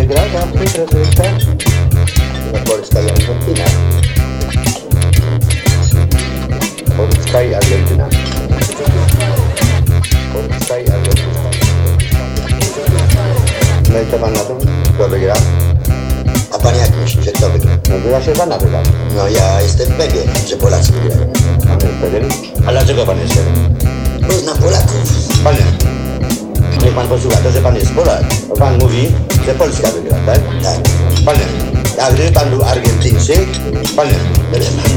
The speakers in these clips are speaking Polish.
Pamiętasz rozrywkę? No Polska i Argentyna. Polska i Argentyna. Polska i Argentyna. No i co pan na to? Kto wygra? A pan jak myśli, że kto wygra? No wygra się pana wygra. No ja jestem pewien, że Polacy wygrają. Pan jest pewien? A dlaczego pan jest pewien? Pan mówi, że Polska wygra, tak? Tak. Panie, a gdyby pan był Argentyńczyk, by pan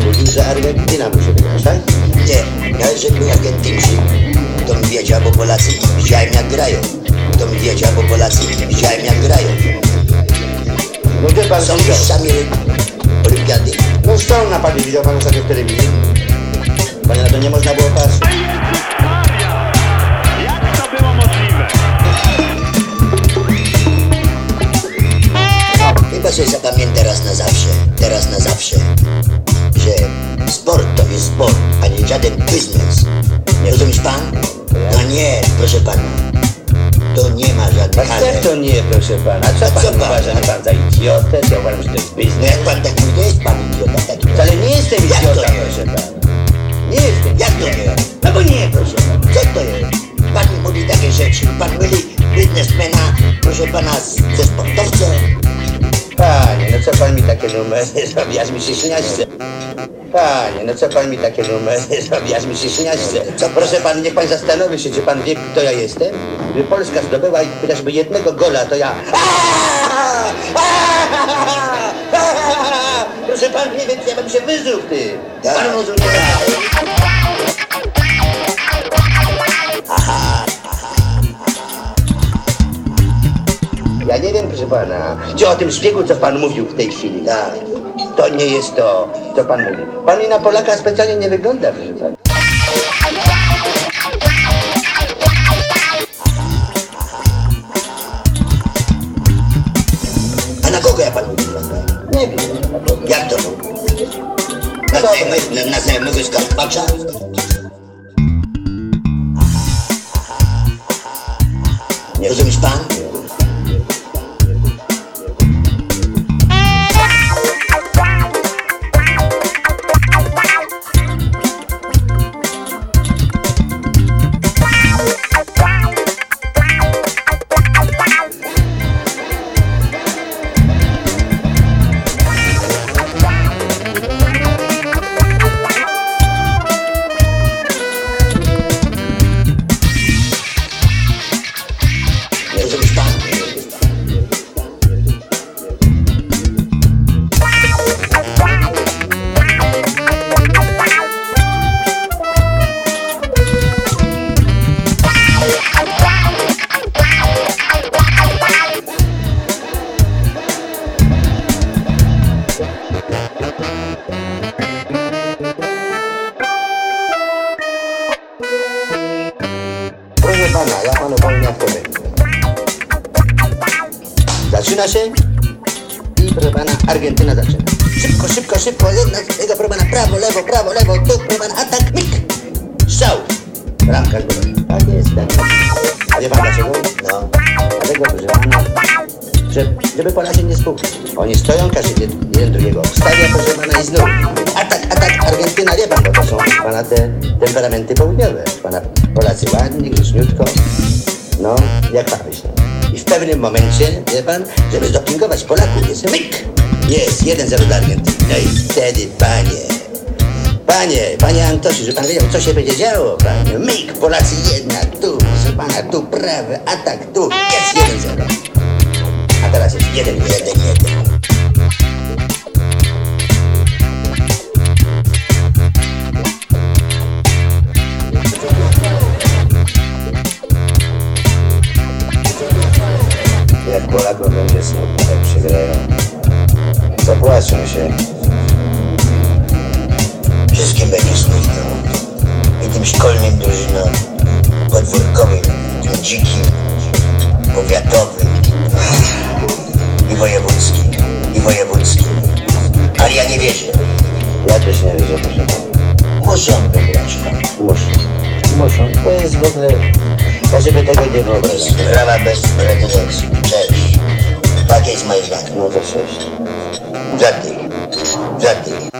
mówił, że Argentyna musi wygrać, tak? Nie, ja jeżeli był Argentyńczyk, to bym wiedział, bo Polacy widziałem jak grają. To bym wiedział, bo Polacy widziałem jak grają. No gdzie pan Są widział? mistrzami olimpiady. No są na panie, widział pan ostatnio w telewizji? Panie, na to nie można było patrzeć. Że sport to jest sport, a nie żaden biznes. Nie rozumiesz pan? No nie, proszę pana. To nie ma A żadnych ale. co to nie, proszę pana? Co A pan co pan? uważa? Pan za idiotę? Co pan, że to jest No biznes? jak pan tak mówi, to jest pan idiota taki. Wcale nie jestem Jak idiotą, proszę pana. Nie jestem. Jak to nie? No bo nie, takie numery zrobi, aż mi się śniać chce. Panie, no co pan mi takie numery zrobi, aż mi się śniać chce. Co, proszę pan, niech pan zastanowi się, czy pan wie, kto ja jestem? Gdyby Polska zdobyła chociażby jednego gola, to ja... Proszę pan, nie wiem, ja bym się wyzuł, ty. Tak. Pan rozumie? Ja nie wiem, proszę pana, czy o tym szpiegu, co pan mówił w tej chwili. Tak. To nie jest to, co pan mówi. Pan mi na Polaka specjalnie nie wygląda, proszę. A na kogo ja pan mówi? Nie wiem. Jak to? Na znajomych, na, na znajomego skarbacza? Nie rozumiesz pan? Zaczyna się i proszę pana, Argentyna zaczyna. Szybko, szybko, szybko. Jedna z tego, proszę pana, prawo, lewo, prawo, lewo, tu, proszę pana, atak, mik. Strzał. Bramka zdobyła. Tak jest, tak. A wie pan dlaczego? No. Dlatego, proszę pana, że, żeby Polacy nie spukli. Oni stoją, każdy jeden, drugiego obstawia, proszę pana, i znów. Atak, atak, Argentyna, wie pan, bo to są pana te temperamenty południowe. Pana Polacy ładnie, grzeczniutko. No, jak pan myśli? Pewnym momencie, wie pan, żeby zdopingować Polaków, jest myk! Jest, 1-0 dla Argentyny. No i wtedy, panie, Panie, panie Antosiu, że pan wiedział, co się będzie działo, panie. Myk, Polacy jednak tu, proszę pana, tu prawy, atak tu, jest 1-0. A teraz jest 1-1, 1-1. Jak Smutno, jak przegrają, zapłaczą się. Wszystkim będzie smutno. I tym szkolnym drużynom, podwórkowym, tym dzikim, powiatowym i wojewódzkim, i wojewódzkim. Ale ja nie wierzę. Ja też nie wierzę, proszę pana. Muszą wygrać. Muszą. Muszą. To jest w ogóle... Ja sobie tego nie wyobrażam. Sprawa bez precydencji. Cześć. Takie jest moje zdanie. No to sześć. Żadnych. Żadnych.